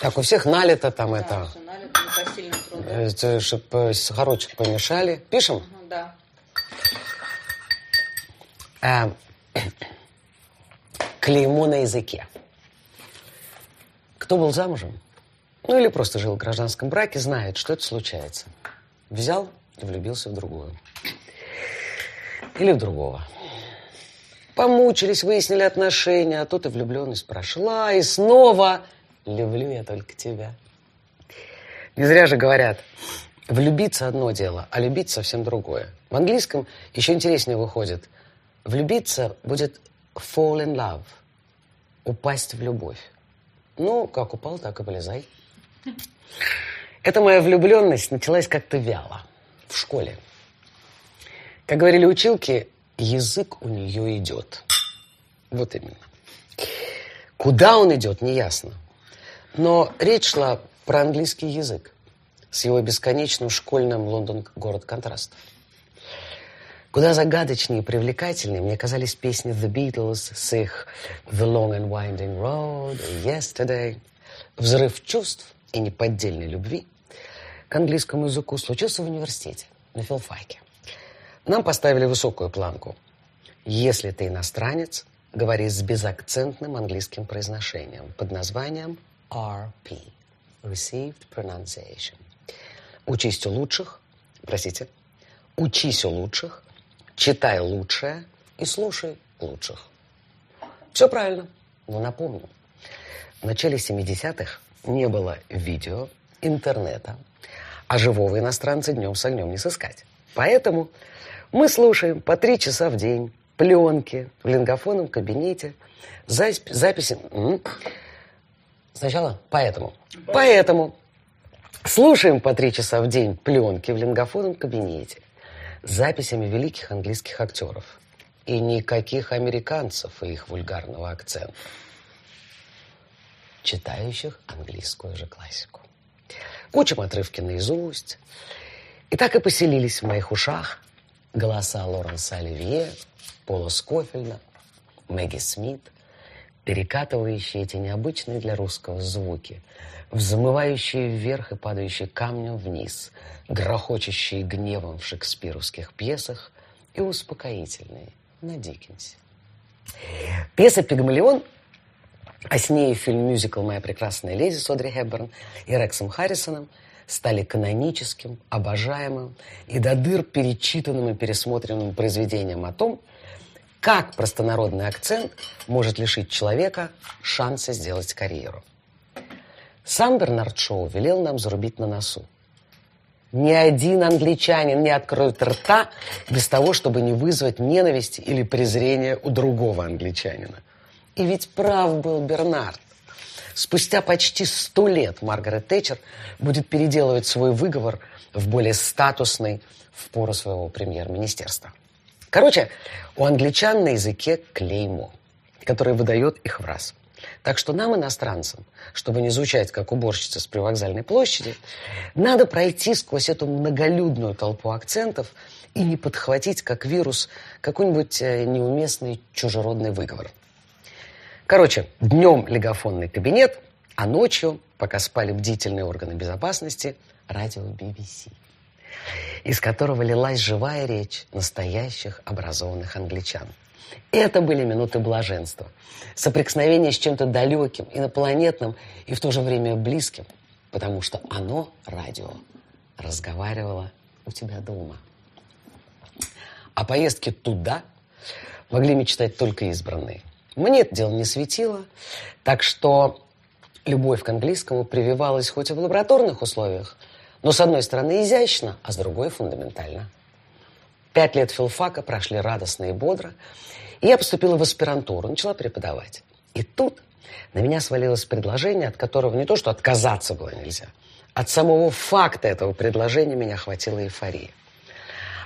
Так, у всех налито там Да, это, всё налито непосильным трудом. чтобы сахарочек помешали. Пишем? Мгм, Да. Э, клеймо на языке. Кто был замужем, ну или просто жил в гражданском браке, знает, что это случается. Взял и влюбился в другую. Или в другого. Помучились, выяснили отношения, а тут и влюбленность прошла, и снова люблю я только тебя. Не зря же говорят, влюбиться одно дело, а любить совсем другое. В английском еще интереснее выходит. Влюбиться будет fall in love, упасть в любовь. Ну, как упал, так и вылезай. Эта моя влюбленность началась как-то вяло, в школе. Как говорили училки, язык у нее идет. Вот именно. Куда он идет, неясно. Но речь шла про английский язык с его бесконечным школьным Лондон город контрастов. Куда загадочнее и привлекательнее мне казались песни The Beatles с их The Long and Winding Road, Yesterday. Взрыв чувств и неподдельной любви к английскому языку случился в университете, на филфаке. Нам поставили высокую планку. Если ты иностранец, говори с безакцентным английским произношением под названием RP – Received Pronunciation. Учись у лучших, простите, учись у лучших, читай лучшее и слушай лучших. Все правильно, но напомню. В начале 70-х не было видео, интернета, а живого иностранца днем с огнем не сыскать. Поэтому мы слушаем по три часа в день пленки в лингофонном кабинете, записи... Сначала поэтому. Поэтому слушаем по три часа в день пленки в лингофонном кабинете с записями великих английских актеров. И никаких американцев и их вульгарного акцента. Читающих английскую же классику. Учим отрывки наизусть. И так и поселились в моих ушах голоса Лоренса Оливье, Пола Скофельда, Мэгги Смит, перекатывающие эти необычные для русского звуки, взмывающие вверх и падающие камнем вниз, грохочущие гневом в шекспировских пьесах и успокоительные на Диккенсе. Пьеса «Пигмалион», а с ней фильм-мюзикл «Моя прекрасная леди» с Одри Хепберн и Рексом Харрисоном стали каноническим, обожаемым и до дыр перечитанным и пересмотренным произведением о том, как простонародный акцент может лишить человека шанса сделать карьеру. Сам Бернард Шоу велел нам зарубить на носу. Ни один англичанин не откроет рта без того, чтобы не вызвать ненависть или презрение у другого англичанина. И ведь прав был Бернард. Спустя почти сто лет Маргарет Тэтчер будет переделывать свой выговор в более статусный в пору своего премьер-министерства. Короче, у англичан на языке клеймо, которое выдает их в раз. Так что нам, иностранцам, чтобы не звучать как уборщица с привокзальной площади, надо пройти сквозь эту многолюдную толпу акцентов и не подхватить как вирус какой-нибудь э, неуместный чужеродный выговор. Короче, днем легофонный кабинет, а ночью, пока спали бдительные органы безопасности, радио BBC, из которого лилась живая речь настоящих образованных англичан. Это были минуты блаженства, соприкосновение с чем-то далеким, инопланетным и в то же время близким, потому что оно, радио, разговаривало у тебя дома. О поездке туда могли мечтать только избранные. Мне это дело не светило, так что любовь к английскому прививалась хоть и в лабораторных условиях, но с одной стороны изящно, а с другой фундаментально. Пять лет филфака прошли радостно и бодро, и я поступила в аспирантуру, начала преподавать. И тут на меня свалилось предложение, от которого не то что отказаться было нельзя, от самого факта этого предложения меня хватила эйфория.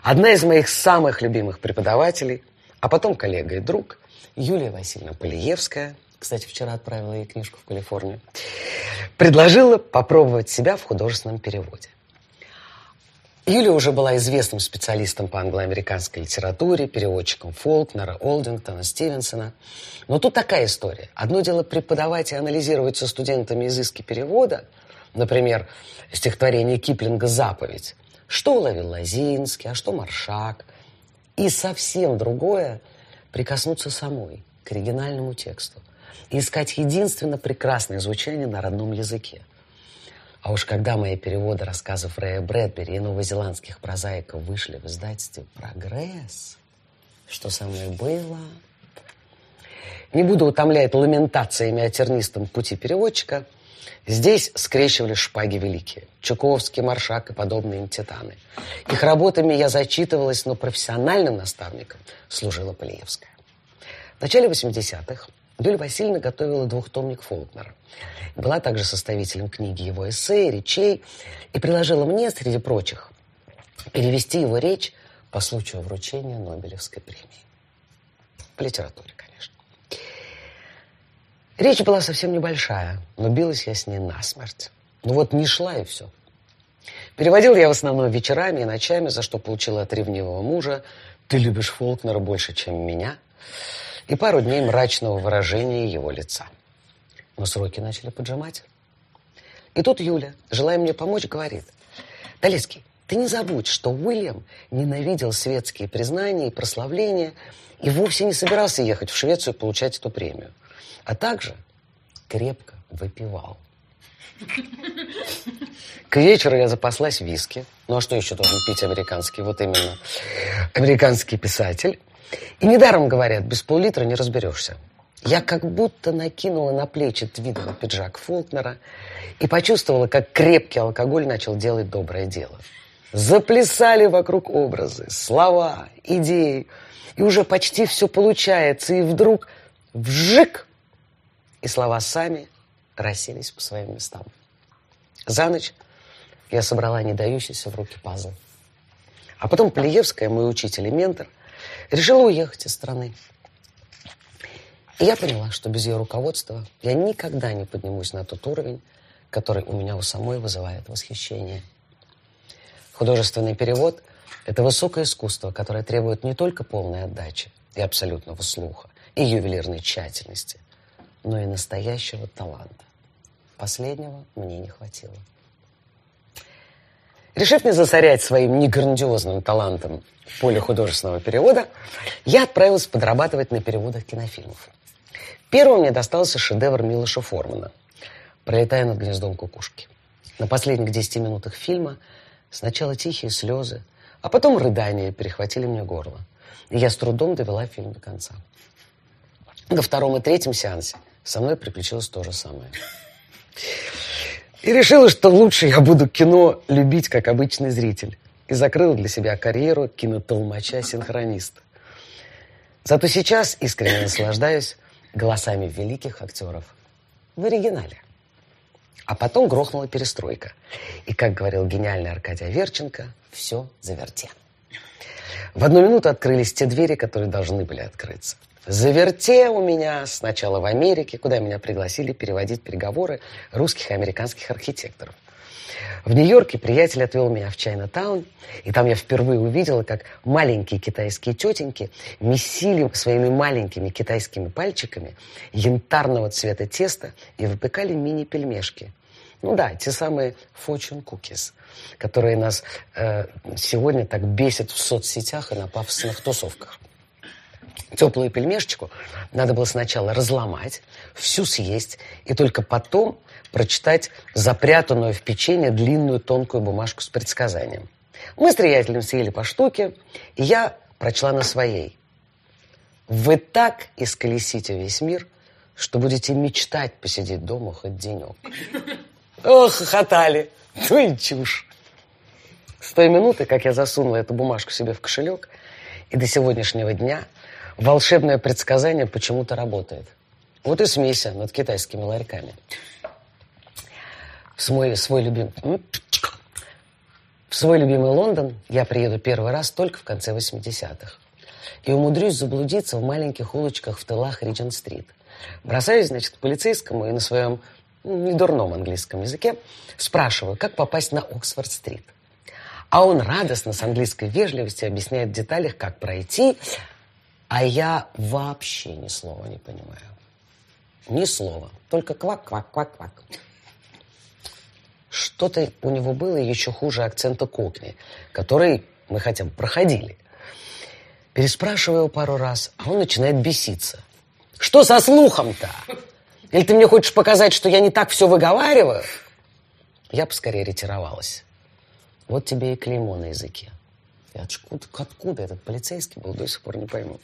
Одна из моих самых любимых преподавателей, а потом коллега и друг, Юлия Васильевна Полиевская, кстати, вчера отправила ей книжку в Калифорнию, предложила попробовать себя в художественном переводе. Юля уже была известным специалистом по англо-американской литературе, переводчиком Фолкнера, Олдингтона, Стивенсона. Но тут такая история. Одно дело преподавать и анализировать со студентами изыски перевода, например, стихотворение Киплинга «Заповедь», что уловил Лозинский, а что Маршак. И совсем другое – прикоснуться самой к оригинальному тексту и искать единственно прекрасное звучание на родном языке. А уж когда мои переводы рассказов Рэя Брэдбери и новозеландских прозаиков вышли в издательстве «Прогресс», что со мной было... Не буду утомлять ламентациями о тернистом пути переводчика. Здесь скрещивали шпаги великие. Чуковский, Маршак и подобные им титаны. Их работами я зачитывалась, но профессиональным наставником служила Полиевская. В начале 80-х Юлия Васильевна готовила двухтомник Фолкнера. Была также составителем книги его эссе, речей и предложила мне, среди прочих, перевести его речь по случаю вручения Нобелевской премии. По литературе, конечно. Речь была совсем небольшая, но билась я с ней насмерть. Ну вот не шла и все. Переводил я в основном вечерами и ночами, за что получила от ревнивого мужа «Ты любишь Фолкнера больше, чем меня» и пару дней мрачного выражения его лица. Но сроки начали поджимать. И тут Юля, желая мне помочь, говорит, «Долецкий, ты не забудь, что Уильям ненавидел светские признания и прославления и вовсе не собирался ехать в Швецию получать эту премию, а также крепко выпивал. К вечеру я запаслась виски. Ну а что еще должен пить американский? Вот именно американский писатель. И недаром говорят, без пол-литра не разберешься. Я как будто накинула на плечи твидовый пиджак Фолкнера и почувствовала, как крепкий алкоголь начал делать доброе дело. Заплясали вокруг образы, слова, идеи. И уже почти все получается. И вдруг вжик! И слова сами расселись по своим местам. За ночь я собрала не дающийся в руки пазл. А потом Плеевская, мой учитель и ментор – решила уехать из страны. И я поняла, что без ее руководства я никогда не поднимусь на тот уровень, который у меня у самой вызывает восхищение. Художественный перевод – это высокое искусство, которое требует не только полной отдачи и абсолютного слуха, и ювелирной тщательности, но и настоящего таланта. Последнего мне не хватило. Решив не засорять своим неграндиозным талантом поле художественного перевода, я отправилась подрабатывать на переводах кинофильмов. Первым мне достался шедевр Милоша Формана «Пролетая над гнездом кукушки». На последних десяти минутах фильма сначала тихие слезы, а потом рыдания перехватили мне горло. И я с трудом довела фильм до конца. На втором и третьем сеансе со мной приключилось то же самое. И решила, что лучше я буду кино любить, как обычный зритель. И закрыла для себя карьеру кинотолмача-синхрониста. Зато сейчас искренне наслаждаюсь голосами великих актеров в оригинале. А потом грохнула перестройка. И, как говорил гениальный Аркадий Аверченко, все заверте. В одну минуту открылись те двери, которые должны были открыться. Заверте у меня сначала в Америке, куда меня пригласили переводить переговоры русских и американских архитекторов. В Нью-Йорке приятель отвел меня в Чайна-таун, и там я впервые увидела, как маленькие китайские тетеньки месили своими маленькими китайскими пальчиками янтарного цвета теста и выпекали мини-пельмешки. Ну да, те самые fortune cookies, которые нас э, сегодня так бесят в соцсетях и на пафосных тусовках теплую пельмешечку надо было сначала разломать, всю съесть, и только потом прочитать запрятанную в печенье длинную тонкую бумажку с предсказанием. Мы с приятелем съели по штуке, и я прочла на своей. Вы так исколесите весь мир, что будете мечтать посидеть дома хоть денек. Ох, хохотали. Ну и чушь. С той минуты, как я засунула эту бумажку себе в кошелек, и до сегодняшнего дня – волшебное предсказание почему-то работает. Вот и смейся над китайскими ларьками. В свой, свой любимый... В свой любимый Лондон я приеду первый раз только в конце 80-х. И умудрюсь заблудиться в маленьких улочках в тылах Риджин-стрит. Бросаюсь, значит, к полицейскому и на своем недурном английском языке спрашиваю, как попасть на Оксфорд-стрит. А он радостно с английской вежливостью объясняет в деталях, как пройти, а я вообще ни слова не понимаю. Ни слова. Только квак-квак-квак-квак. Что-то у него было еще хуже акцента кокни, который мы хотя бы проходили. Переспрашиваю пару раз, а он начинает беситься. Что со слухом-то? Или ты мне хочешь показать, что я не так все выговариваю? Я бы скорее ретировалась. Вот тебе и клеймо на языке. И откуда, откуда этот полицейский был, до сих пор не пойму.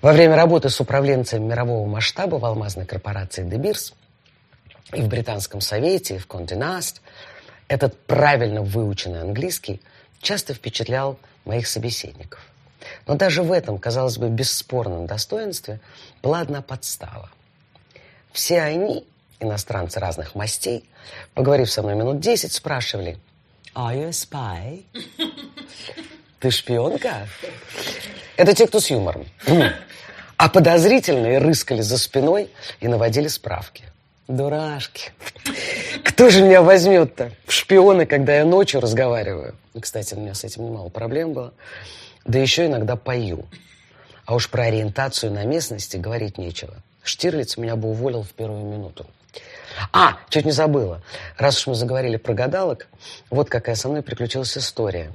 Во время работы с управленцем мирового масштаба в алмазной корпорации «Дебирс» и в Британском совете, и в Кондинаст этот правильно выученный английский часто впечатлял моих собеседников. Но даже в этом, казалось бы, бесспорном достоинстве была одна подстава. Все они, иностранцы разных мастей, поговорив со мной минут десять, спрашивали, «Are you a spy?» «Ты шпионка?» Это те, кто с юмором. А подозрительные рыскали за спиной и наводили справки. Дурашки. Кто же меня возьмет-то в шпионы, когда я ночью разговариваю? И, кстати, у меня с этим немало проблем было. Да еще иногда пою. А уж про ориентацию на местности говорить нечего. Штирлиц меня бы уволил в первую минуту. А, чуть не забыла. Раз уж мы заговорили про гадалок, вот какая со мной приключилась история.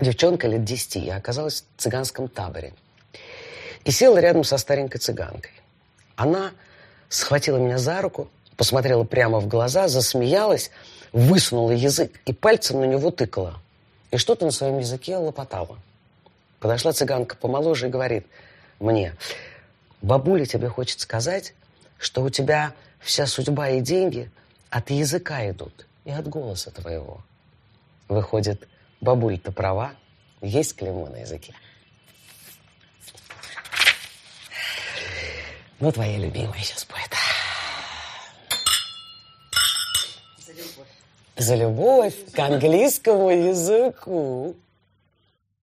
Девчонка лет десяти, я оказалась в цыганском таборе. И села рядом со старенькой цыганкой. Она схватила меня за руку, посмотрела прямо в глаза, засмеялась, высунула язык и пальцем на него тыкала. И что-то на своем языке лопотала. Подошла цыганка помоложе и говорит мне, бабуля тебе хочет сказать, что у тебя вся судьба и деньги от языка идут и от голоса твоего. Выходит, бабуля-то права, есть клеймо на языке. Ну, твоя любимая сейчас будет. За любовь. За любовь к английскому языку.